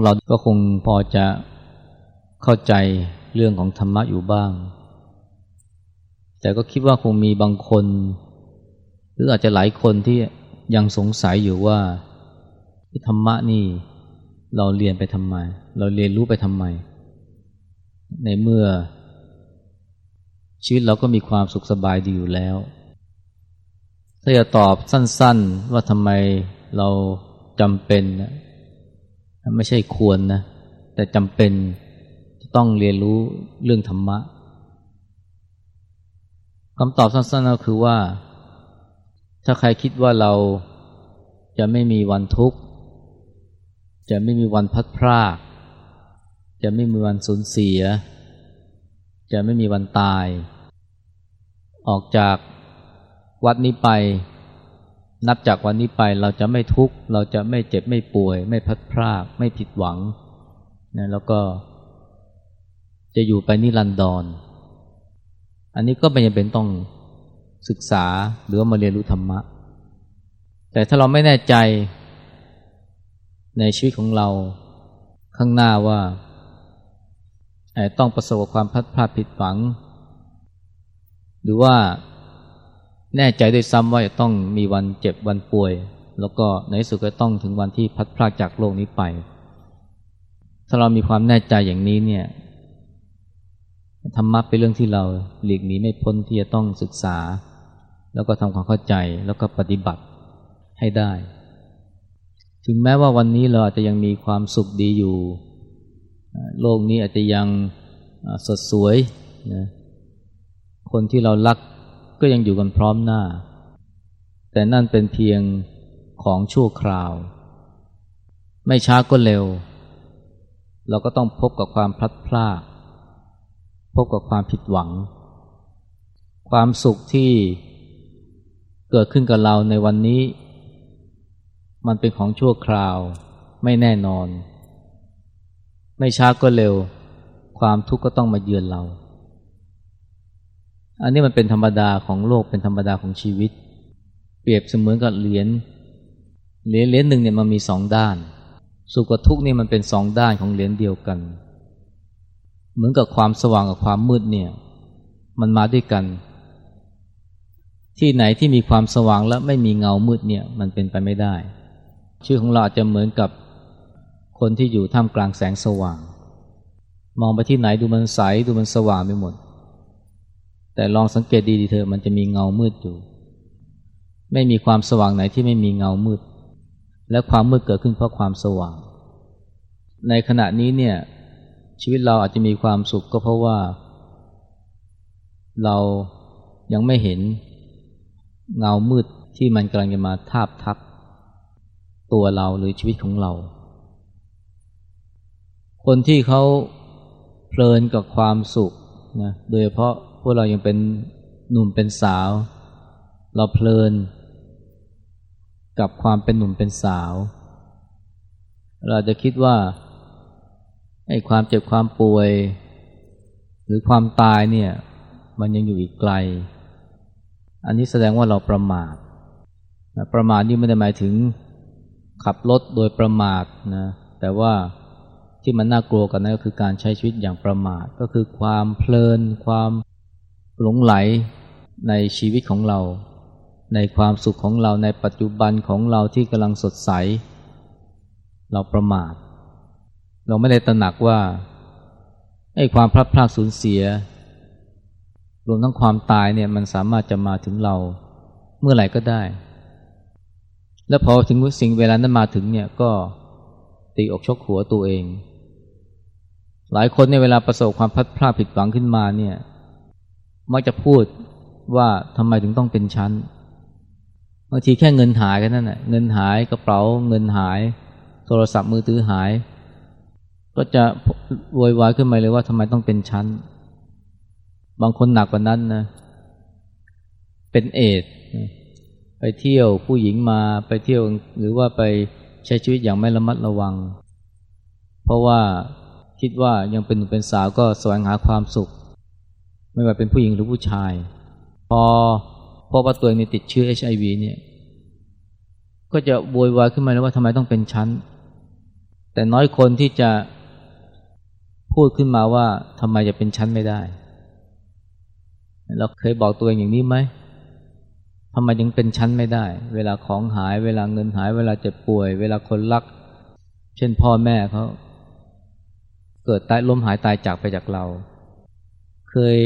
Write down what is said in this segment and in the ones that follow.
วกเราก็คงพอจะเข้าใจเรื่องของธรรมะอยู่บ้าง แต่ก็คิดว่าคงมีบางคน หรืออาจจะหลายคนที่ยังสงสัยอยู่ว่าธรรมะนี่เราเรียนไปทำไม เราเรียนรู้ไปทำไม ในเมื่อ ชีวิตเราก็มีความสุขสบายดีอยู่แล้ว ถ้าจะตอบสั้นๆว่าทำไมเราจำเป็น ไม่ใช่ควรนะ แต่จำเป็นจะต้องเรียนรู้เรื่องธรรมะคำตอบสั้นๆก็คือว่า ถ้าใครคิดว่าเราจะไม่มีวันทุกข์ จะไม่มีวันพัดพราก จะไม่มีวันสูญเสีย จะไม่มีวันตาย ออกจากวัดนี้ไป นับจากวันนี้ไปเราจะไม่ทุกข์เราจะไม่เจ็บไม่ป่วย ไม่พัดพราก ไม่ผิดหวังนะแล้วก็ จะอยู่ไปนิรันดรอันนี้ก็ไม่จำเป็นต้องศึกษาหรือว่ามาเรียนรู้ธรรมะ แต่ถ้าเราไม่แน่ใจในชีวิตของเราข้างหน้าว่าต้องประสบความพัดพลาดผิดหวัง หรือว่า แน่ใจด้วยซ้ำว่าจะต้องมีวันเจ็บวันป่วย แล้วก็ในสุดก็ต้องถึงวันที่พัดพลาดจากโลกนี้ไป ถ้าเรามีความแน่ใจอย่างนี้เนี่ยธรรมะเป็นเรื่องที่เราหลีกหนีไม่พ้นที่จะต้องศึกษา แล้วก็ทำความเข้าใจแล้วก็ปฏิบัติให้ได้ ถึงแม้ว่าวันนี้เราอาจจะยังมีความสุขดีอยู่ โลกนี้อาจจะยังสดสวยนะคนที่เรารัก ก็ยังอยู่กันพร้อมหน้า แต่นั่นเป็นเพียงของชั่วคราว ไม่ช้าก็เร็ว เราก็ต้องพบกับความพลัดพรากพบกับความผิดหวัง ความสุขที่เกิดขึ้นกับเราในวันนี้ มันเป็นของชั่วคราว ไม่แน่นอน ไม่ช้าก็เร็ว ความทุกข์ก็ต้องมาเยือนเรา อันนี้มันเป็นธรรมดาของโลกเป็นธรรมดาของชีวิต เปรียบเสมือนกับเหรียญเหรียญเหรียญหนึ่งเนี่ยมันมีสองด้าน สุขกับทุกข์นี่มันเป็นสองด้านของเหรียญเดียวกัน เหมือนกับความสว่างกับความมืดเนี่ย มันมาด้วยกัน ที่ไหนที่มีความสว่างและไม่มีเงามืดเนี่ยมันเป็นไปไม่ได้ ชื่อของเราอาจจะเหมือนกับคนที่อยู่ท่ามกลางแสงสว่าง มองไปที่ไหนดูมันใสดูมันสว่างไปหมด แต่ลองสังเกตดีๆเถอมันจะมีเงามืดอยู่ ไม่มีความสว่างไหนที่ไม่มีเงามืด และความมืดเกิดขึ้นเพราะความสว่าง ในขณะนี้เนี่ยชีวิตเราอาจจะมีความสุขก็เพราะว่า เรายังไม่เห็นเงามืดที่มันกำลังจะมาทาบทับตัวเราหรือชีวิตของเรา คนที่เขาเพลินกับความสุขนะโดยเฉพาะ พวกเรายังเป็นหนุ่มเป็นสาว เราเพลิน กับความเป็นหนุ่มเป็นสาว เราจะคิดว่าไอ้ความเจ็บความป่วย หรือความตายเนี่ย มันยังอยู่อีกไกล อันนี้แสดงว่าเราประมาทประมาทนี่ไม่ได้หมายถึงขับรถโดยประมาทนะแต่ว่าที่มันน่ากลัวกันนั่นก็คือการใช้ชีวิตอย่างประมาทก็คือความเพลิน ความ หลงไหลในชีวิตของเรา ในความสุขของเราในปัจจุบันของเราที่กำลังสดใส เราประมาท เราไม่ได้ตระหนักว่าไอ้ความพลัดพรากสูญเสีย รวมทั้งความตายเนี่ยมันสามารถจะมาถึงเราเมื่อไหร่ก็ได้ แล้วพอถึงสิ่งเวลานั้นมาถึงเนี่ยก็ตีอกชกหัวตัวเอง หลายคนในเวลาประสบความพลัดพลาดผิดหวังขึ้นมาเนี่ย มักจะพูดว่าทำไมถึงต้องเป็นชั้นบางทีแค่เงินหายกันนั่นแหละเงินหายกระเป๋าเงินหาย โทรศัพท์มือถือหาย ก็จะโวยวายขึ้นมาเลยว่าทำไมต้องเป็นชั้น บางคนหนักกว่านั้นนะเป็นเอดไปเที่ยวผู้หญิงมาไปเที่ยวหรือว่าไปใช้ชีวิตอย่างไม่ระมัดระวัง เพราะว่าคิดว่ายังเป็นหนุ่มเป็นสาวก็แสวงหาความสุข ไม่ว่าเป็นผู้หญิงหรือผู้ชาย พอพอว่าตัวเองติดเชื้อเอชไอวีเนี่ย ก็จะโวยวายขึ้นมาแล้วว่าทำไมต้องเป็นชั้น แต่น้อยคนที่จะพูดขึ้นมาว่าทำไมจะเป็นชั้นไม่ได้ เราเคยบอกตัวเองอย่างนี้ไหมทำไมยังเป็นชั้นไม่ได้ เวลาของหาย เวลาเงินหาย เวลาเจ็บป่วย เวลาคนรัก เช่นพ่อแม่เขาเกิดตายล้มหายตายจากไปจากเรา เคย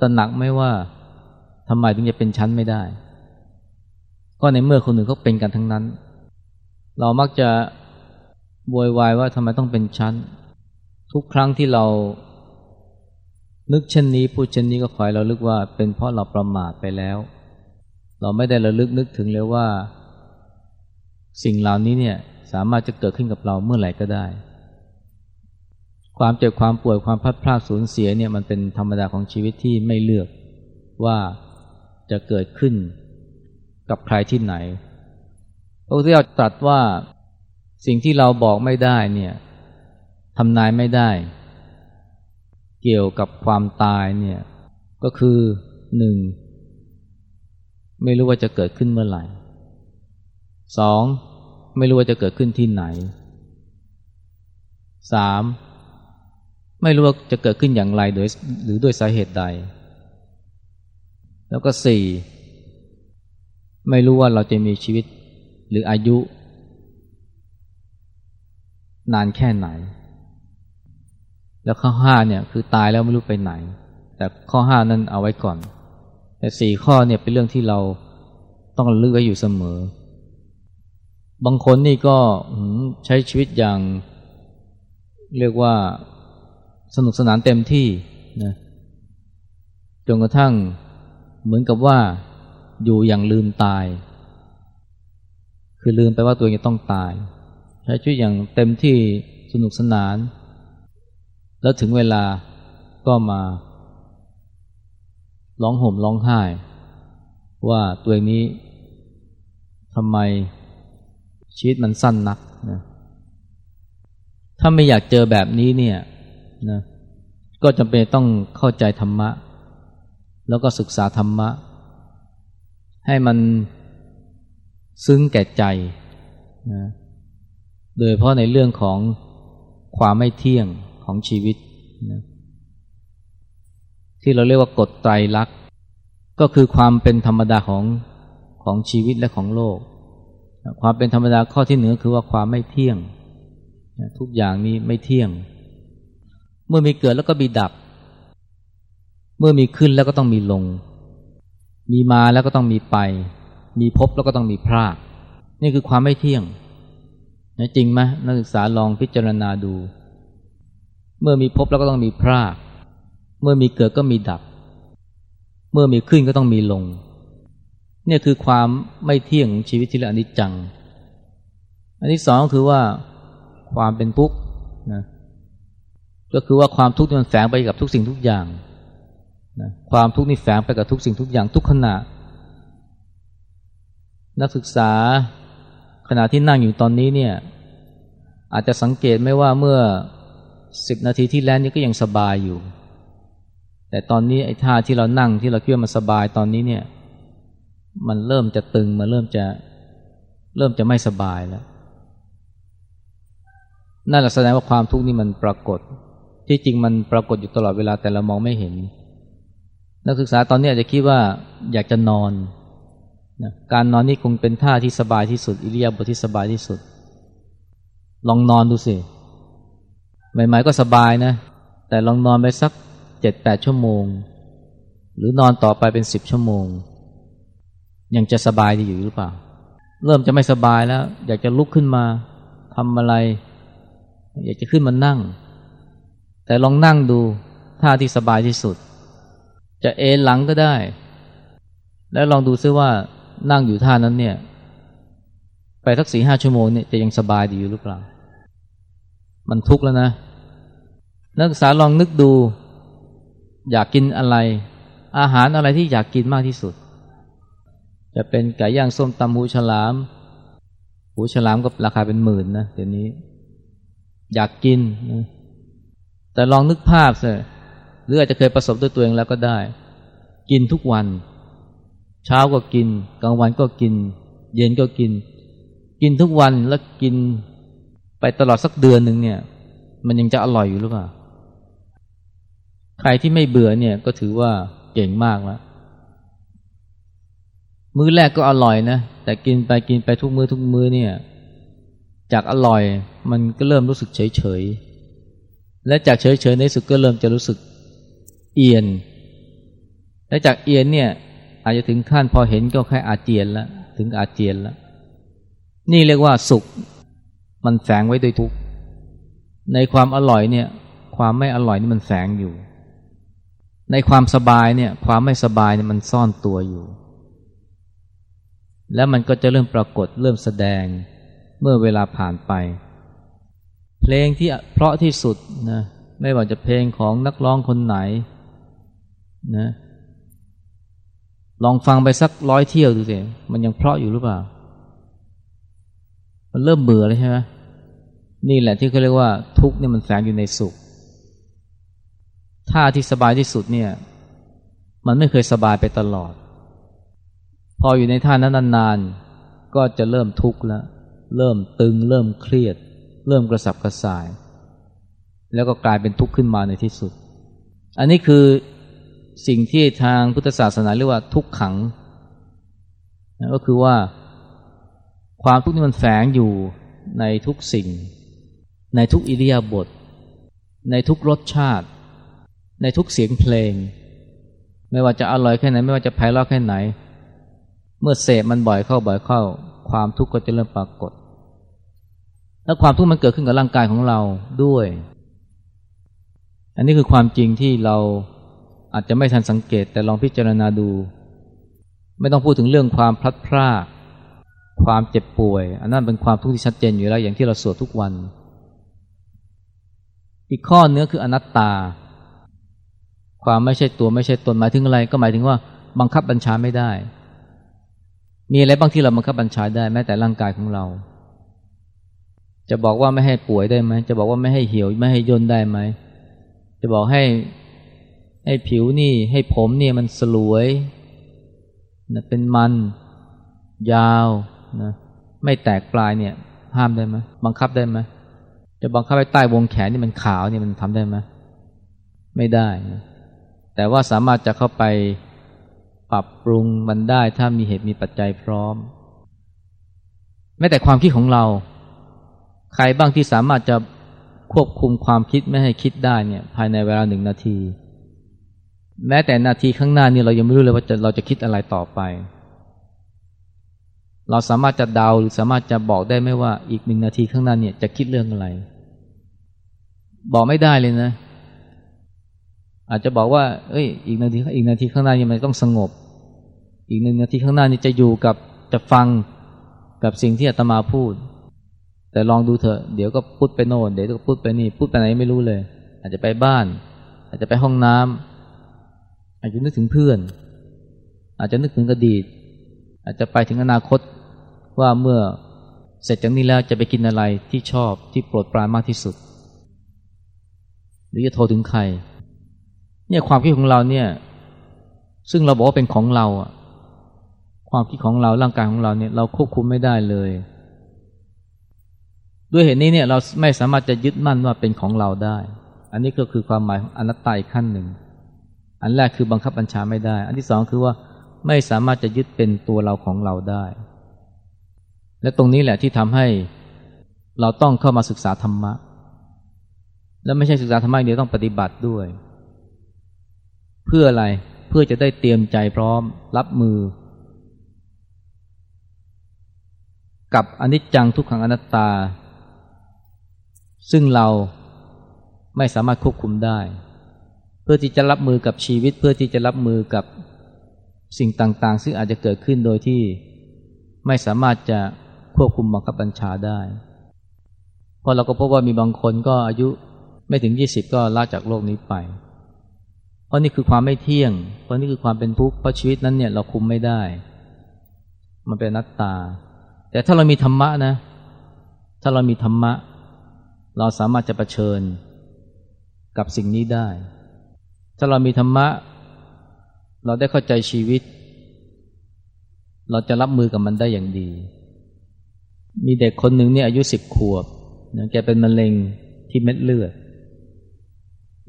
ตระหนักไหมว่าทำไมถึงจะเป็นชั้นไม่ได้ ก็ในเมื่อคนอื่นเขาเป็นกันทั้งนั้น เรามักจะโวยวายว่าทำไมต้องเป็นชั้น ทุกครั้งที่เรา นึกเช่นนี้พูดเช่นนี้ก็ขอให้เราลึกว่า เป็นเพราะเราประมาทไปแล้ว เราไม่ได้ระลึกนึกถึงเลยว่า สิ่งเหล่านี้เนี่ยสามารถจะเกิดขึ้นกับเราเมื่อไหร่ก็ได้ ความเจ็บความป่วยความพัดพลาดสูญเสียเนี่ยมันเป็นธรรมดาของชีวิตที่ไม่เลือกว่าจะเกิดขึ้นกับใครที่ไหนพระพุทธเจ้าตรัสว่าสิ่งที่เราบอกไม่ได้เนี่ยทำนายไม่ได้ เกี่ยวกับความตายเนี่ยก็คือหนึ่งไม่รู้ว่าจะเกิดขึ้นเมื่อไหร่สองไม่รู้ว่าจะเกิดขึ้นที่ไหนสาม ไม่รู้ว่าจะเกิดขึ้นอย่างไรโดยหรือด้วยสาเหตุใด แล้วก็สี่ไม่รู้ว่าเราจะมีชีวิตหรืออายุ นานแค่ไหน แล้วข้อห้าเนี่ยคือตายแล้วไม่รู้ไปไหน แต่ข้อห้านั้นเอาไว้ก่อน แต่สี่ข้อเนี่ยเป็นเรื่องที่เราต้องลึกไว้อยู่เสมอ บางคนนี่ก็ใช้ชีวิตอย่าง เรียกว่า สนุกสนานเต็มที่นะจนกระทั่งเหมือนกับว่าอยู่อย่างลืมตาย คือลืมไปว่าตัวเองจะต้องตาย ใช้ชีวิตอย่างเต็มที่สนุกสนาน แล้วถึงเวลาก็มาร้องห่มร้องไห้ ว่าตัวเองนี้ทำไมชีวิตมันสั้นนักนะถ้าไม่อยากเจอแบบนี้เนี่ย นะก็จำเป็นต้องเข้าใจธรรมะ แล้วก็ศึกษาธรรมะ ให้มันซึ้งแก่ใจนะโดยเพราะในเรื่องของความไม่เที่ยงของชีวิตนะที่เราเรียกว่ากฎไตรลักษณ์ก็คือความเป็นธรรมดาของของชีวิตและของโลก ความเป็นธรรมดาข้อที่หนึ่งคือว่าความไม่เที่ยง ทุกอย่างนี้ไม่เที่ยง เมื่อมีเกิดแล้วก็มีดับ เมื่อมีขึ้นแล้วก็ต้องมีลง มีมาแล้วก็ต้องมีไป มีพบแล้วก็ต้องมีพราก นี่คือความไม่เที่ยงนะจริงไหมนักศึกษาลองพิจารณาดู เมื่อมีพบแล้วก็ต้องมีพราก เมื่อมีเกิดก็มีดับ เมื่อมีขึ้นก็ต้องมีลง เนี่ยคือความไม่เที่ยงของชีวิตที่เรียกอนิจจัง อันที่สองคือว่าความเป็นทุกข์นะ ก็คือว่าความทุกข์มันแฝงไปกับทุกสิ่งทุกอย่างนะความทุกข์นี่แฝงไปกับทุกสิ่งทุกอย่างทุกขณะ นักศึกษาขณะที่นั่งอยู่ตอนนี้เนี่ย อาจจะสังเกตไม่ว่าเมื่อสิบนาทีที่แล้วนี่ก็ยังสบายอยู่ แต่ตอนนี้ไอ้ท่าที่เรานั่งที่เราคิดว่ามันสบายตอนนี้เนี่ย มันเริ่มจะตึงมันเริ่มจะเริ่มจะไม่สบายแล้วนั่นแหละแสดงว่าความทุกข์นี่มันปรากฏ ที่จริงมันปรากฏอยู่ตลอดเวลาแต่เรามองไม่เห็น นักศึกษาตอนนี้อาจจะคิดว่าอยากจะนอนนะการนอนนี่คงเป็นท่าที่สบายที่สุด อิริยาบถที่สบายที่สุด ลองนอนดูสิใหม่ๆก็สบายนะ แต่ลองนอนไปสักเจ็ดแปดชั่วโมง หรือนอนต่อไปเป็นสิบชั่วโมง ยังจะสบายดีอยู่หรือเปล่า เริ่มจะไม่สบายแล้ว อยากจะลุกขึ้นมาทำอะไร อยากจะขึ้นมานั่ง แต่ลองนั่งดูท่าที่สบายที่สุด จะเอนหลังก็ได้ แล้วลองดูซิว่านั่งอยู่ท่านั้นเนี่ย ไปสักสี่ห้าชั่วโมงเนี่ยจะยังสบายดีอยู่หรือเปล่า มันทุกข์แล้วนะ นักศึกษาลองนึกดู อยากกินอะไร อาหารอะไรที่อยากกินมากที่สุด จะเป็นไก่ย่างส้มตำหูฉลาม หูฉลามก็ราคาเป็นหมื่นนะเดี๋ยวนี้ อยากกินนะ แต่ลองนึกภาพสิหรืออาจจะเคยประสบด้วยตัวเองแล้วก็ได้ กินทุกวัน เช้าก็กิน กลางวันก็กิน เย็นก็กิน กินทุกวันแล้วกินไปตลอดสักเดือนหนึ่งเนี่ย มันยังจะอร่อยอยู่หรือเปล่าใครที่ไม่เบื่อเนี่ยก็ถือว่าเก่งมากแล้วมื้อแรกก็อร่อยนะแต่กินไปกินไปทุกมือ้อทุกมื้อเนี่ย จากอร่อยมันก็เริ่มรู้สึกเฉยเฉย และจากเฉยเฉยในสุดก็เริ่มจะรู้สึกเอียน และจากเอียนเนี่ยอาจจะถึงขั้นพอเห็นก็แค่อาเจียนแล้วถึงอาเจียนแล้วนี่เรียกว่าสุขมันแฝงไว้ด้วยทุกในความอร่อยเนี่ยความไม่อร่อยนี่มันแฝงอยู่ ในความสบายเนี่ยความไม่สบายเนี่ยมันซ่อนตัวอยู่ แล้วมันก็จะเริ่มปรากฏเริ่มแสดงเมื่อเวลาผ่านไป เพลงที่เพราะที่สุดนะไม่ว่าจะเพลงของนักร้องคนไหนนะลองฟังไปสักร้อยเที่ยวดูสิมันยังเพราะอยู่หรือเปล่า มันเริ่มเบื่อเลยใช่ไหมนี่แหละที่เขาเรียกว่าทุกเนี่ยมันแฝงอยู่ในสุขท่าที่สบายที่สุดเนี่ย มันไม่เคยสบายไปตลอด พออยู่ในท่านั้นนานๆก็จะเริ่มทุกข์แล้ว เริ่มตึง เริ่มเครียด เริ่มกระสับกระส่าย แล้วก็กลายเป็นทุกข์ขึ้นมาในที่สุด อันนี้คือสิ่งที่ทางพุทธศาสนาเรียกว่าทุกขังนะก็คือว่า ความทุกข์นี้มันแฝงอยู่ในทุกสิ่ง ในทุกอิริยาบถในทุกรสชาติ ในทุกเสียงเพลง ไม่ว่าจะอร่อยแค่ไหน ไม่ว่าจะไพเราะแค่ไหน เมื่อเสพมันบ่อยเข้าบ่อยเข้า ความทุกข์ก็จะเริ่มปรากฏ แล้วความทุกข์มันเกิดขึ้นกับร่างกายของเราด้วย อันนี้คือความจริงที่เราอาจจะไม่ทันสังเกตแต่ลองพิจารณาดู ไม่ต้องพูดถึงเรื่องความพลัดพรากความเจ็บป่วย อันนั้นเป็นความทุกข์ที่ชัดเจนอยู่แล้วอย่างที่เราสวดทุกวัน อีกข้อเนื้อคืออนัตตา ความไม่ใช่ตัวไม่ใช่ตนหมายถึงอะไร ก็หมายถึงว่าบังคับบัญชาไม่ได้ มีอะไรบางที่เราบังคับบัญชาได้แม้แต่ร่างกายของเรา จะบอกว่าไม่ให้ป่วยได้ไหมจะบอกว่าไม่ให้เหี่ยวไม่ให้ย่นได้ไหมจะบอกให้ให้ผิวนี่ให้ผมเนี่ยมันสลวยนะเป็นมัน ยาวนะไม่แตกปลายเนี่ย ห้ามได้ไหมบังคับได้ไหมจะบังคับให้ใต้วงแขนนี่มันขาวนี่มันทำได้ไหมไม่ได้นะแต่ว่าสามารถจะเข้าไปปรับปรุงมันได้ถ้ามีเหตุมีปัจจัยพร้อมแม้แต่ความคิดของเรา ใครบ้างที่สามารถจะควบคุมความคิดไม่ให้คิดได้เนี่ย ภายในเวลาหนึ่งนาที แม้แต่นาทีข้างหน้านี่เรายังไม่รู้เลยว่าจะเราจะคิดอะไรต่อไป เราสามารถจะเดาหรือสามารถจะบอกได้ไหมว่าอีกหนึ่งนาทีข้างหน้าเนี่ยจะคิดเรื่องอะไร บอกไม่ได้เลยนะ อาจจะบอกว่า เอ้ย อีกนาทีอีกนาทีข้างหน้านี่มันต้องสงบ อีกหนึ่งนาทีข้างหน้านี่จะอยู่กับจะฟังกับสิ่งที่อาตมาพูด แต่ลองดูเถอะเดี๋ยวก็พูดไปโน่นเดี๋ยวก็พูดไปนี่พูดไปไหนไม่รู้เลย อาจจะไปบ้าน อาจจะไปห้องน้ำอาจจะนึกถึงเพื่อน อาจจะนึกถึงอดีต อาจจะไปถึงอนาคตว่าเมื่อเสร็จจากนี้แล้วจะไปกินอะไรที่ชอบที่โปรดปรานมากที่สุด หรือจะโทรถึงใคร เนี่ยความคิดของเราเนี่ย ซึ่งเราบอกว่าเป็นของเราอะความคิดของเราร่างกายของเราเนี่ย เราควบคุมไม่ได้เลย ด้วยเหตุนี้เนี่ยเราไม่สามารถจะยึดมั่นว่าเป็นของเราได้ อันนี้ก็คือความหมายของอนัตตาอีกขั้นหนึ่ง อันแรกคือบังคับบัญชาไม่ได้ อันที่สองคือว่าไม่สามารถจะยึดเป็นตัวเราของเราได้ และตรงนี้แหละที่ทำให้เราต้องเข้ามาศึกษาธรรมะ และไม่ใช่ศึกษาธรรมะเดียวต้องปฏิบัติด้วย เพื่ออะไรเพื่อจะได้เตรียมใจพร้อมรับมือ กับอนิจจังทุกขังอนัตตา ซึ่งเราไม่สามารถควบคุมได้ เพื่อที่จะรับมือกับชีวิต เพื่อที่จะรับมือกับสิ่งต่างๆ ซึ่งอาจจะเกิดขึ้นโดยที่ไม่สามารถจะควบคุมบังคับบัญชาได้เพราะเราก็พบว่ามีบางคนก็อายุไม่ถึงยี่สิบก็ลาจากโลกนี้ไป เพราะนี่คือความไม่เที่ยง เพราะนี่คือความเป็นทุกข์เพราะชีวิตนั้นเนี่ยเราคุมไม่ได้ มันเป็นนัตตา แต่ถ้าเรามีธรรมะนะ ถ้าเรามีธรรมะ เราสามารถจะะเผชิญกับสิ่งนี้ได้ ถ้าเรามีธรรมะ เราได้เข้าใจชีวิต เราจะรับมือกับมันได้อย่างดี มีเด็กคนหนึ่งเนี่ยอายุสิบขวบแกเป็นมะเร็งที่เม็ดเลือด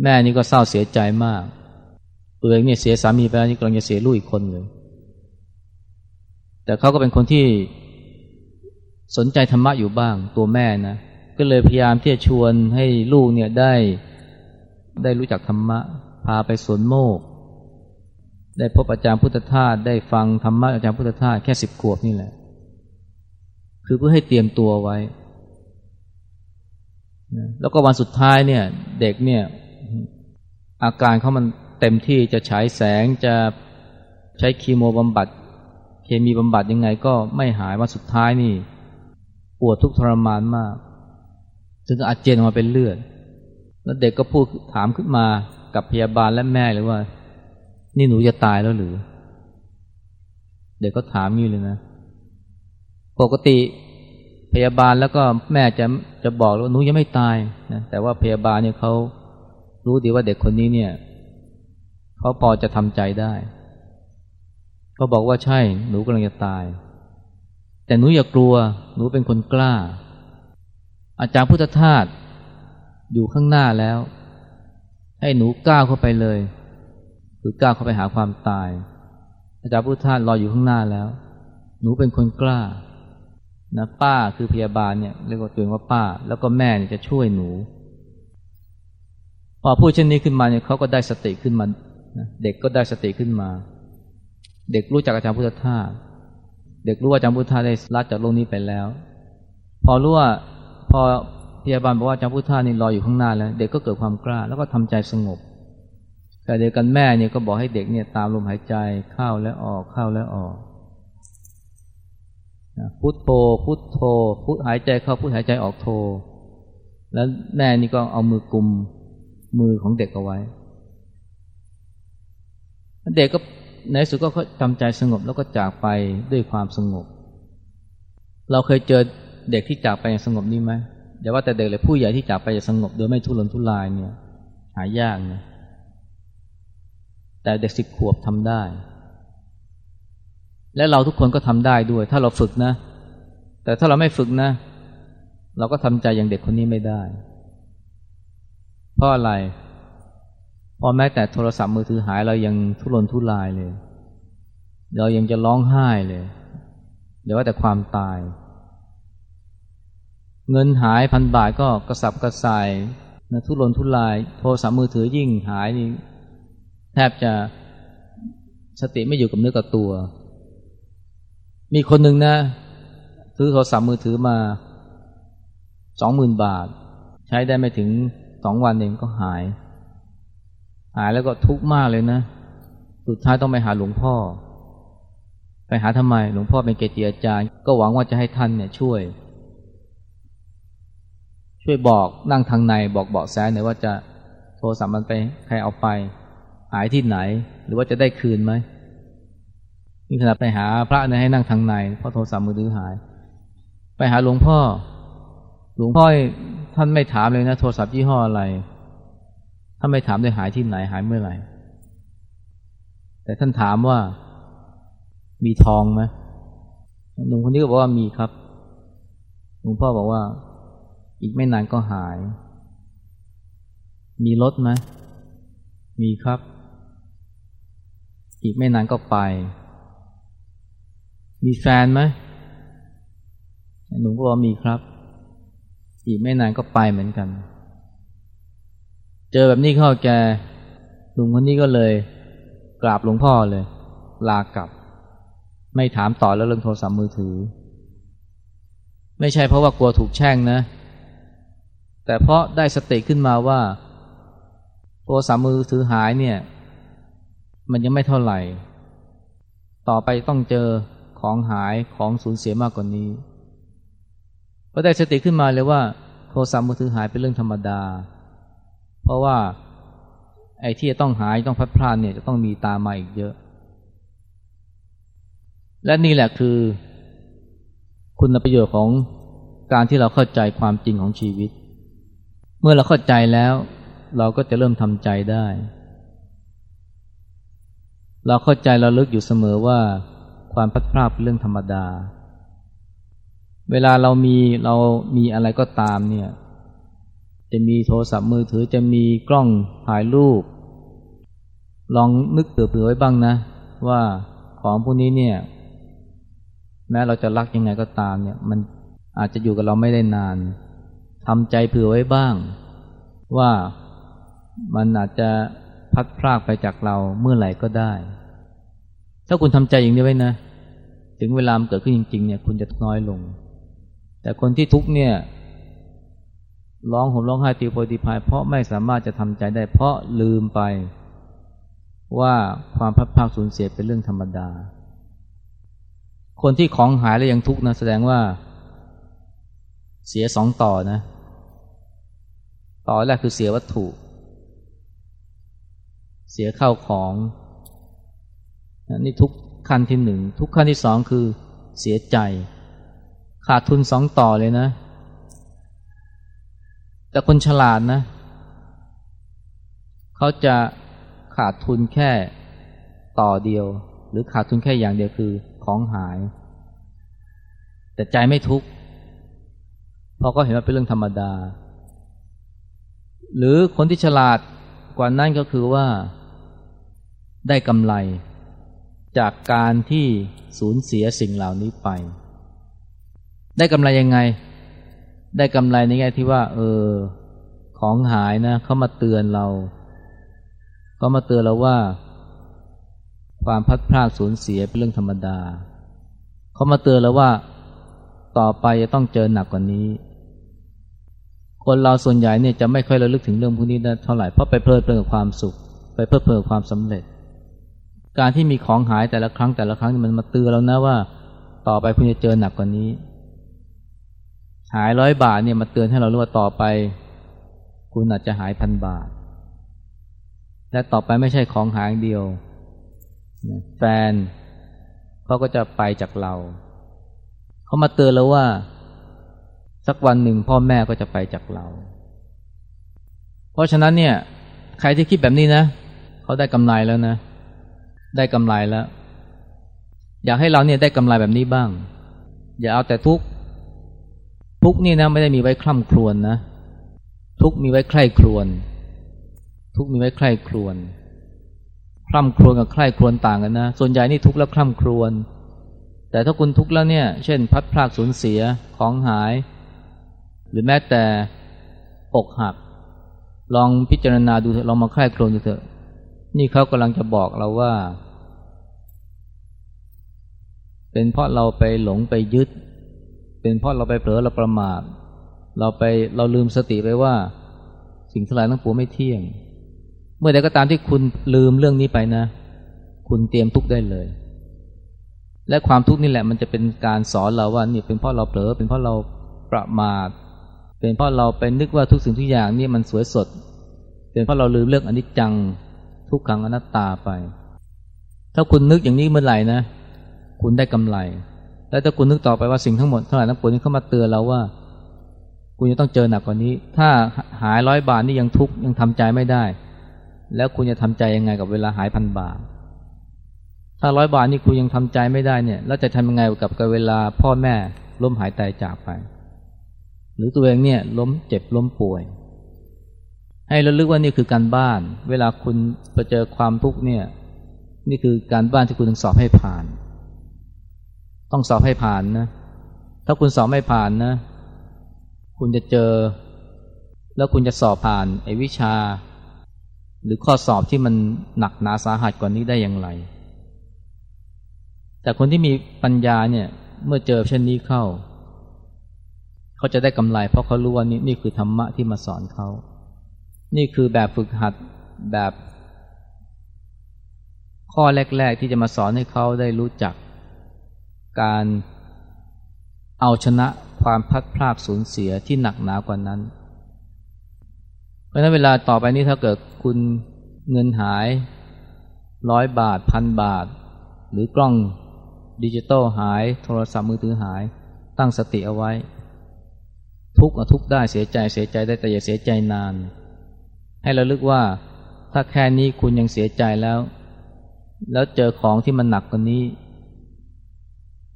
แม่นี่ก็เศร้าเสียใจมาก ตัวเองเนี่ยเสียสามีไปแล้วนี่กำลังจะเสียลูกอีกคนเลยแต่เขาก็เป็นคนที่สนใจธรรมะอยู่บ้าง ตัวแม่นะ ก็เลยพยายามที่จะชวนให้ลูกเนี่ยได้ได้รู้จักธรรมะ พาไปสวนโมก ได้พบอาจารย์พุทธทาสได้ฟังธรรมะอาจารย์พุทธทาสแค่สิบขวบนี่แหละ คือเพื่อให้เตรียมตัวไว้ แล้วก็วันสุดท้ายเนี่ย เด็กเนี่ย อาการเขามันเต็มที่จะฉายแสงจะใช้คีโมบำบัด เคมีบำบัดยังไงก็ไม่หายวันสุดท้ายนี่ ปวดทุกทรมานมาก ถึงอาเจียนออกมาเป็นเลือด แล้วเด็กก็พูดถามขึ้นมากับพยาบาลและแม่เลยว่า นี่หนูจะตายแล้วหรือ เด็กก็ถามนี่เลยนะ ปกติพยาบาลแล้วก็แม่จะจะบอกว่าหนูยังไม่ตายนะแต่ว่าพยาบาลเนี่ยเขารู้ดีว่าเด็กคนนี้เนี่ยเขาพอจะทำใจได้เขาบอกว่าใช่ หนูกำลังจะตาย แต่หนูอย่ากลัว หนูเป็นคนกล้า อาจารย์พุทธทาสอยู่ข้างหน้าแล้ว ให้หนูก้าวเข้าไปเลย คือก้าวเข้าไปหาความตาย อาจารย์พุทธทาสรออยู่ข้างหน้าแล้ว หนูเป็นคนกล้านะป้าคือพยาบาลเนี่ยเรียกว่าตัวเองว่าป้า แล้วก็แม่จะช่วยหนู พอพูดเช่นนี้ขึ้นมาเนี่ยเขาก็ได้สติขึ้นมาเด็กก็ได้สติขึ้นมา เด็กรู้จักอาจารย์พุทธทาสเด็กรู้ว่าอาจารย์พุทธทาสได้ละจากโลกนี้ไปแล้ว พอรู้ว่า พอพยาบาลบอกว่าอาจารย์พุทธานี่รออยู่ข้างหน้าแล้ว เด็กก็เกิดความกล้าแล้วก็ทำใจสงบ แต่เดียวกันแม่เนี่ยก็บอกให้เด็กเนี่ยตามลมหายใจเข้าและออกเข้าและออกพุทโธพุทโธพุทหายใจเข้าพุทหายใจออกโธแล้วแม่นี่ก็เอามือกลุมมือของเด็กเอาไว้ เด็กก็ในสุดก็ทำใจสงบแล้วก็จากไปด้วยความสงบ เราเคยเจอ เด็กที่จากไปอย่างสงบนี่ไหมเดี๋ยวว่าแต่เด็กเลยผู้ใหญ่ที่จากไปอย่างสงบโดยไม่ทุรนทุรายเนี่ย หายากนะแต่เด็กสิบขวบทำได้ และเราทุกคนก็ทำได้ด้วย ถ้าเราฝึกนะ แต่ถ้าเราไม่ฝึกนะ เราก็ทำใจอย่างเด็กคนนี้ไม่ได้ เพราะอะไรพอแม้แต่โทรศัพท์มือถือหายเรายังทุรนทุรายเลย เรายังจะร้องไห้เลย เดี๋ยวว่าแต่ความตาย เงินหายพันบาทก็กระสับกระส่ายนะทุรนทุราย โทรศัพท์มือถือยิ่งหายนี่แทบจะสติไม่อยู่กับเนื้อกับตัว มีคนหนึ่งนะซื้อโทรศัพท์มือถือมาสองหมื่นบาท ใช้ได้ไม่ถึงสองวันเองก็หาย หายแล้วก็ทุกข์มากเลยนะ สุดท้ายต้องไปหาหลวงพ่อ ไปหาทำไม หลวงพ่อเป็นเกจิอาจารย์ ก็หวังว่าจะให้ท่านเนี่ยช่วย ช่วยบอกนั่งทางในบอกเบาะแสหน่อยว่าจะโทรศัพท์มันไปใครเอาไป หายที่ไหน หรือว่าจะได้คืนไหมนี่ขนาดไปหาพระเนี่ยให้นั่งทางในเพราะโทรศัพท์มือถือหาย ไปหาหลวงพ่อ หลวงพ่อท่านไม่ถามเลยนะ โทรศัพท์ยี่ห้ออะไรถ้านไม่ถามด้วยหายที่ไหนหายเมื่อไหร่ แต่ท่านถามว่ามีทองไหมหนุ่มคนนี้ก็บอกว่ามีครับ หลวงพ่อบอกว่า อีกไม่นานก็หาย มีรถไหมมีครับ อีกไม่นานก็ไป มีแฟนไหมหนุ่มก็บอกมีครับ อีกไม่นานก็ไปเหมือนกัน เจอแบบนี้เข้าแกลุงคนนี้ก็เลย กราบหลวงพ่อเลย ลากลับ ไม่ถามต่อแล้วเรื่องโทรศัพท์มือถือ ไม่ใช่เพราะว่ากลัวถูกแช่งนะ แต่เพราะได้สติขึ้นมาว่าโทรศัพท์มือถือหายเนี่ย มันยังไม่เท่าไหร่ ต่อไปต้องเจอของหายของสูญเสียมากกว่านี้ก็ได้สติขึ้นมาเลยว่า โทรศัพท์มือถือหายเป็นเรื่องธรรมดา เพราะว่าไอ้ที่จะต้องหายต้องพัดพลาดเนี่ยจะต้องมีตามมาอีกเยอะ และนี่แหละคือ คุณประโยชน์ของการที่เราเข้าใจความจริงของชีวิต เมื่อเราเข้าใจแล้ว เราก็จะเริ่มทำใจได้ เราเข้าใจเราลึกอยู่เสมอว่าความพัดพลาดเป็นเรื่องธรรมดา เวลาเรามีเรามีอะไรก็ตามเนี่ย จะมีโทรศัพท์มือถือจะมีกล้องถ่ายรูป ลองนึกเผื่อไว้บ้างนะ ว่าของพวกนี้เนี่ย แม้เราจะรักยังไงก็ตามเนี่ย มันอาจจะอยู่กับเราไม่ได้นาน ทำใจเผื่อไว้บ้าง ว่ามันอาจจะพัดพรากไปจากเราเมื่อไหร่ก็ได้ ถ้าคุณทำใจอย่างนี้ไว้นะ ถึงเวลาเกิดขึ้นจริง ๆ เนี่ย คุณจะน้อยลง แต่คนที่ทุกเนี่ยร้องห่มร้องไห้ตีโพตีพายเพราะไม่สามารถจะทำใจได้เพราะลืมไป ว่าความพัดพรากสูญเสียเป็นเรื่องธรรมดา คนที่ของหายแล้วยังทุกข์นะแสดงว่า เสียสองต่อนะ ต่อแรกคือเสียวัตถุ เสียข้าวของนี่ทุกขั้นที่หนึ่งทุกขั้นที่สองคือเสียใจ ขาดทุนสองต่อเลยนะ แต่คนฉลาดนะ เขาจะขาดทุนแค่ต่อเดียว หรือขาดทุนแค่อย่างเดียวคือของหาย แต่ใจไม่ทุกข์เพราะก็เห็นว่าเป็นเรื่องธรรมดา หรือคนที่ฉลาดกว่านั้นก็คือว่าได้กำไร จากการที่สูญเสียสิ่งเหล่านี้ไป ได้กำไรยังไง ได้กำไรในแง่ที่ว่า เออ ของหายนะเขามาเตือนเราเขามาเตือนเราว่า ความพัดพลาดสูญเสียเป็นเรื่องธรรมดาเขามาเตือนเราว่า ต่อไปจะต้องเจอหนักกว่านี้ คนเราส่วนใหญ่เนี่ยจะไม่ค่อยระลึกถึงเรื่องพวกนี้ได้เท่าไหร่เพราะไปเพลิดเพลินกับความสุข ไปเพลิดเพลินกับความสำเร็จ การที่มีของหายแต่ละครั้งแต่ละครั้งมันมาเตือนเรานะว่า ต่อไปคุณจะเจอหนักกว่านี้ หายร้อยบาทเนี่ยมาเตือนให้เรารู้ว่าต่อไป คุณอาจจะหายพันบาท และต่อไปไม่ใช่ของหายเดียวแฟนเขาก็จะไปจากเราเขามาเตือนเราว่า สักวันหนึ่งพ่อแม่ก็จะไปจากเรา เพราะฉะนั้นเนี่ย ใครที่คิดแบบนี้นะเขาได้กำไรแล้วนะ ได้กำไรแล้ว อยากให้เราเนี่ยได้กำไรแบบนี้บ้าง อย่าเอาแต่ทุกทุกนี่นะไม่ได้มีไว้คล่ำครวญนะทุกมีไว้ใคร่ครวญทุกมีไว้ใคร่ครวญคล่ำครวญกับใคร่ครวญต่างกันนะ ส่วนใหญ่นี่ทุกแล้วคล่ำครวญแต่ถ้าคุณทุกแล้วเนี่ย เช่น พัดพลากสูญเสียของหาย หรือแม้แต่อกหัก ลองพิจารณาดูเถอะลองมาใคร่ครวญดูเถอะ นี่เขากำลังจะบอกเราว่า เป็นเพราะเราไปหลงไปยึด เป็นเพราะเราไปเผลอเราประมาทเราไปเราลืมสติไปว่า สิ่งทั้งหลายทั้งปวงไม่เที่ยง เมื่อใดก็ตามที่คุณลืมเรื่องนี้ไปนะ คุณเตรียมทุกข์ได้เลย และความทุกข์นี่แหละมันจะเป็นการสอนเราว่านี่เป็นเพราะเราเผลอเป็นเพราะเราประมาท เป็นเพราะเราไปนึกว่าทุกสิ่งทุกอย่างนี่มันสวยสด เป็นเพราะเราลืมเรื่องอนิจจังทุกขังอนัตตาไป ถ้าคุณนึกอย่างนี้เมื่อไหร่นะ คุณได้กำไร แล้วถ้าคุณนึกต่อไปว่าสิ่งทั้งหมดทั้งหลายทั้งปวงนี้เข้ามาเตือนเราว่า คุณจะต้องเจอหนักกว่านี้ ถ้าหายร้อยบาทนี่ยังทุกยังทำใจไม่ได้ แล้วคุณจะทำใจยังไงกับเวลาหายพันบาท ถ้าร้อยบาทนี่คุณยังทำใจไม่ได้เนี่ย แล้วจะทำยังไงกับกับเวลาพ่อแม่ล้มหายตายจากไป หรือตัวเองเนี่ยล้มเจ็บล้มป่วย ให้ระลึกว่านี่คือการบ้าน เวลาคุณไปเจอความทุกข์เนี่ย นี่คือการบ้านที่คุณต้องสอบให้ผ่าน ต้องสอบให้ผ่านนะ ถ้าคุณสอบไม่ผ่านนะ คุณจะเจอ แล้วคุณจะสอบผ่านไอ้วิชา หรือข้อสอบที่มันหนักหนาสาหัสกว่านี้ได้อย่างไรแต่คนที่มีปัญญาเนี่ยเมื่อเจอเช่นนี้เข้า เขาจะได้กำไรเพราะเขารู้ว่านี่นี่คือธรรมะที่มาสอนเขา นี่คือแบบฝึกหัดแบบ ข้อแรก ๆ ที่จะมาสอนให้เขาได้รู้จัก การเอาชนะความพัดพลาดสูญเสียที่หนักหนากว่านั้น เพราะนั้นเวลาต่อไปนี้ถ้าเกิดคุณเงินหายร้อยบาทพันบาท หรือกล้องดิจิตอลหาย โทรศัพท์มือถือหาย ตั้งสติเอาไว้ ทุกข์ทุกข์ได้เสียใจเสียใจได้แต่อย่าเสียใจนาน ให้เราลึกว่าถ้าแค่นี้คุณยังเสียใจแล้ว แล้วเจอของที่มันหนักกว่านี้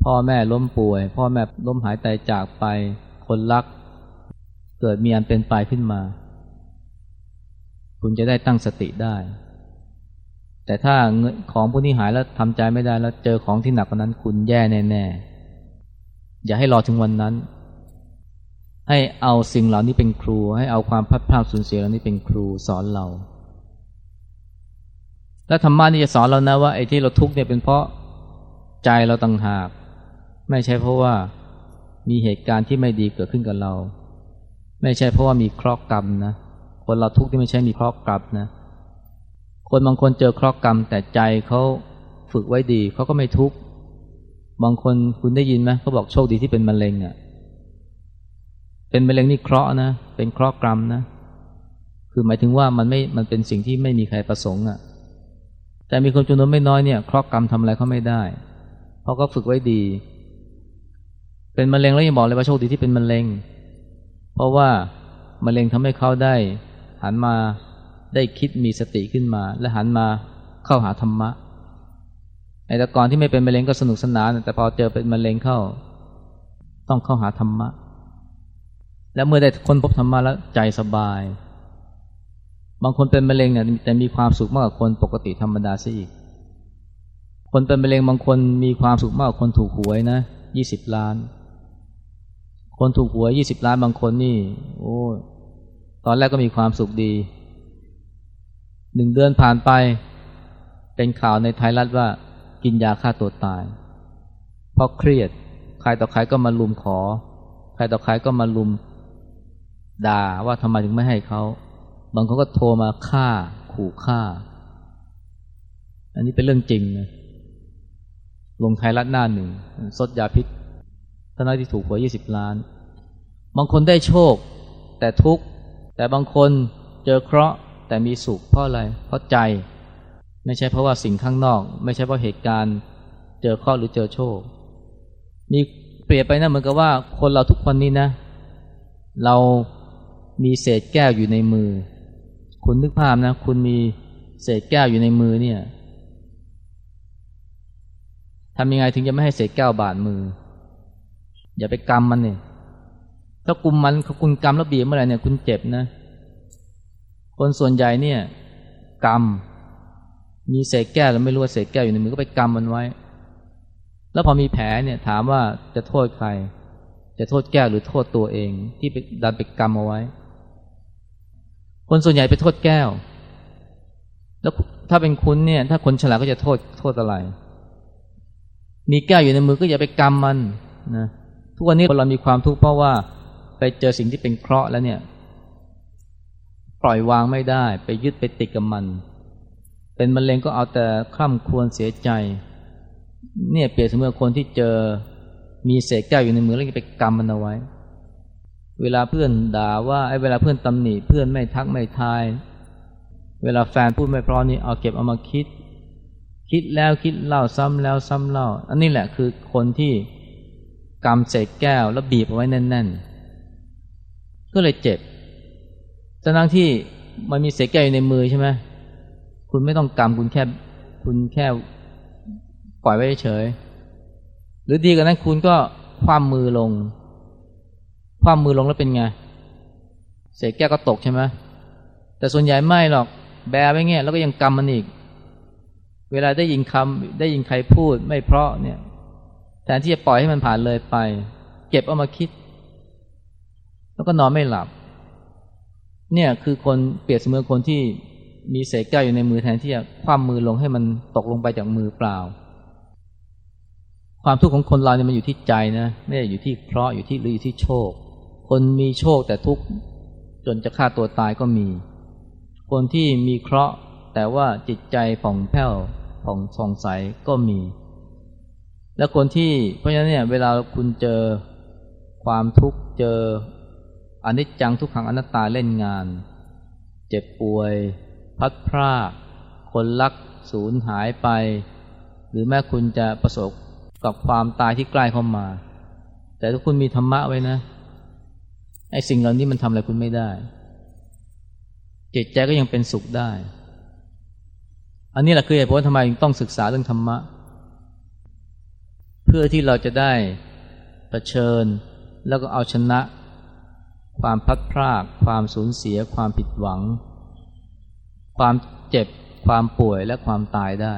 พ่อแม่ล้มป่วย พ่อแม่ล้มหายตายจากไป คนรัก เกิดมีอันเป็นไปขึ้นมา คุณจะได้ตั้งสติได้ แต่ถ้าของพวกนี้หายแล้วทำใจไม่ได้แล้วเจอของที่หนักกว่านั้นคุณแย่แน่ๆอย่าให้รอถึงวันนั้น ให้เอาสิ่งเหล่านี้เป็นครู ให้เอาความพัดพลาดสูญเสียเหล่านี้เป็นครูสอนเรา และธรรมะนี่จะสอนเรานะว่าไอ้ที่เราทุกข์เนี่ยเป็นเพราะใจเราต่างหาก ไม่ใช่เพราะว่ามีเหตุการณ์ที่ไม่ดีเกิดขึ้นกับเรา ไม่ใช่เพราะว่ามีเคราะห์กรรมนะคนเราทุกข์ที่ไม่ใช่มีเคราะห์กรรมนะ คนบางคนเจอเคราะห์กรรม แต่ใจเขาฝึกไว้ดีเขาก็ไม่ทุกข์บางคนคุณได้ยินไหมเขาบอกโชคดีที่เป็นมะเร็งอะ่ะ เป็นมะเร็งนี่เคราะห์นะ เป็นเคราะห์กรรมนะ คือหมายถึงว่ามันไม่ มันเป็นสิ่งที่ไม่มีใครประสงค์อะ่ะ แต่มีคนจำนวนไม่น้อยเนี่ยเคราะห์กรรมทำอะไรเขาไม่ได้ เพราะก็ฝึกไว้ดี เป็นมะเร็งแล้วยังบอกเลยว่าโชคดีที่เป็นมะเร็ง เพราะว่ามะเร็งทำให้เขาได้หันมาได้คิดมีสติขึ้นมา และหันมาเข้าหาธรรมะไอ้แต่ก่อนที่ไม่เป็นมะเร็งก็สนุกสนาน แต่พอเจอเป็นมะเร็งเข้า ต้องเข้าหาธรรมะ แล้วเมื่อได้คนพบธรรมะแล้วใจสบาย บางคนเป็นมะเร็งเนี่ยแต่มีความสุขมากกว่าคนปกติธรรมดาซะอีก คนเป็นมะเร็งบางคนมีความสุขมากกว่าคนถูกหวยนะยี่สิบล้าน คนถูกหวยยี่สิบล้านบางคนนี่ โอ้ตอนแรกก็มีความสุขดีหนึ่งเดือนผ่านไป เป็นข่าวในไทยรัฐว่ากินยาฆ่าตัวตาย เพราะเครียด ใครต่อใครก็มาลุมขอ ใครต่อใครก็มาลุม ด่าว่าทำไมถึงไม่ให้เขาบางคนก็โทรมาฆ่าขู่ฆ่า อันนี้เป็นเรื่องจริงนะลงไทยรัฐหน้าหนึ่งซดยาพิษทนายที่ถูกหวยยี่สิบล้าน บางคนได้โชค แต่ทุกข์แต่บางคนเจอเคราะห์แต่มีสุขเพราะอะไร เพราะใจ ไม่ใช่เพราะว่าสิ่งข้างนอก ไม่ใช่เพราะเหตุการณ์ เจอเคราะห์หรือเจอโชค มีเปรียบไปนะเหมือนกับว่าคนเราทุกคนนี้นะ เรา มีเศษแก้วอยู่ในมือ คุณนึกภาพนะ คุณมีเศษแก้วอยู่ในมือเนี่ยทำยังไงถึงจะไม่ให้เศษแก้วบาดมือ อย่าไปกำมันเนี่ยถ้ากุมมันคุณกำแล้วบีบเมื่อไหร่เนี่ยคุณเจ็บนะ คนส่วนใหญ่เนี่ยกำมีเศษแก้วแล้วไม่รู้ว่าเศษแก้วอยู่ในมือก็ไปกำมันไว้ แล้วพอมีแผลเนี่ยถามว่าจะโทษใคร จะโทษแก้วหรือโทษตัวเอง ที่ไปดันไปกำเอาไว้ คนส่วนใหญ่ไปโทษแก้ว แล้วถ้าเป็นคุณเนี่ย ถ้าคนฉลาดก็จะโทษโทษอะไร มีแก้วอยู่ในมือก็อย่าไปกำมันนะทุกวันนี้คนเรามีความทุกข์เพราะว่าไปเจอสิ่งที่เป็นเคราะห์แล้วเนี่ย ปล่อยวางไม่ได้ ไปยึดไปติดกับมัน เป็นมะเร็งก็เอาแต่คร่ำควรเสียใจ เนี่ยเปรียบเสมือนคนที่เจอมีเศษแก้วอยู่ในมือแล้วก็ไปกำมันเอาไว้ เวลาเพื่อนด่าว่าไอ้เวลาเพื่อนตำหนิเพื่อนไม่ทักไม่ทาย เวลาแฟนพูดไม่เพราะนี่เอาเก็บเอามาคิด คิดแล้วคิดเล่าซ้ำแล้วซ้ำเล่า อันนี้แหละคือคนที่กำเศษแก้วแล้วบีบเอาไว้แน่น ๆ ก็เลยเจ็บทั้งที่มันมีเศษแก้วอยู่ในมือใช่ไหมคุณไม่ต้องกำคุณแค่คุณแค่ปล่อยไว้เฉย หรือดีกว่านั้นคุณก็คว่ำมือลง คว่ำมือลงแล้วเป็นไง เศษแก้วก็ตกใช่ไหมแต่ส่วนใหญ่ไม่หรอก แบไว้เงี้ยแล้วก็ยังกำมันอีก เวลาได้ยินคำได้ยินใครพูดไม่เพราะเนี่ยแทนที่จะปล่อยให้มันผ่านเลยไป เก็บเอามาคิด แล้วก็นอนไม่หลับ เนี่ยคือคนเปรียบเสมือนคนที่มีเศษแก้วอยู่ในมือแทนที่จะคว่ำมือลงให้มันตกลงไปจากมือเปล่า ความทุกข์ของคนเราเนี่ยมันอยู่ที่ใจนะ ไม่ได้อยู่ที่เคราะห์อยู่ที่หรืออยู่ที่โชค คนมีโชคแต่ทุกข์จนจะฆ่าตัวตายก็มี คนที่มีเคราะห์แต่ว่าจิตใจผ่องแผ้วผ่องสองใสก็มี แล้วคนที่เพราะฉะนั้นเนี่ยเวลาคุณเจอความทุกข์เจออนิจจังทุกขังอนัตตาเล่นงาน เจ็บป่วย พัดพรากคนรักสูญหายไป หรือแม้คุณจะประสบกับความตายที่ใกล้เข้ามา แต่ถ้าคุณมีธรรมะไว้นะ ไอ้สิ่งเหล่านี้มันทำอะไรคุณไม่ได้ จิตใจก็ยังเป็นสุขได้ อันนี้แหละคือเหตุผลทำไมต้องศึกษาเรื่องธรรมะ เพื่อที่เราจะได้เผชิญแล้วก็เอาชนะ ความพัดพราก ความสูญเสีย ความผิดหวัง ความเจ็บ ความป่วยและความตายได้